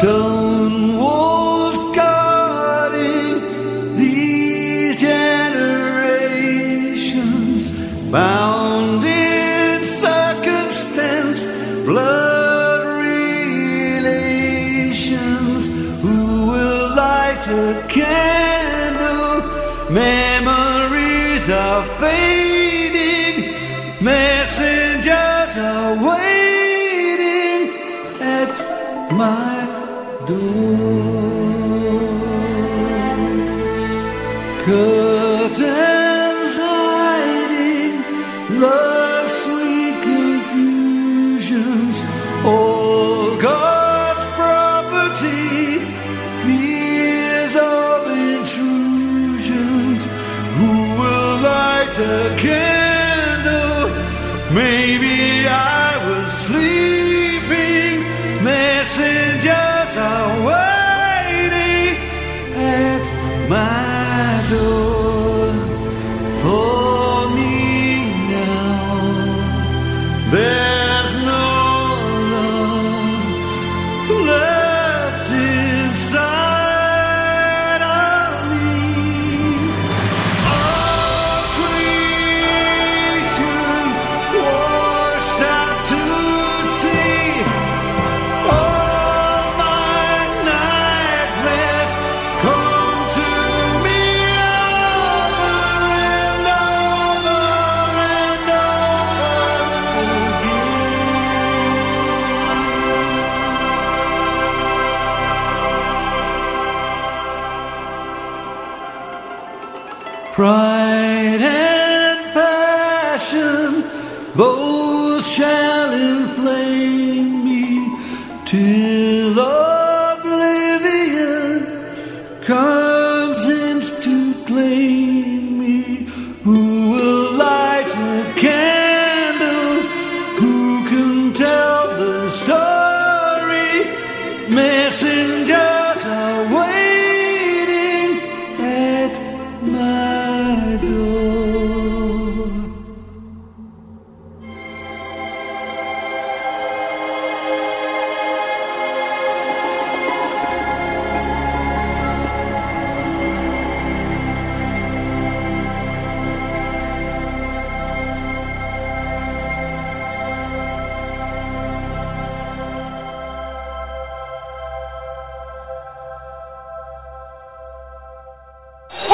Stone walls guarding these generations, bound in circumstance, blood relations. Who will light a candle? Memories are fading, messengers are waiting at my Curtains hiding love's sweet confusions, all God's property, fears of intrusions. Who will light a candle? Maybe. do. Pride and passion both shall inflame me till oblivion comes in to claim me. Who will light a candle? Who can tell the story? Message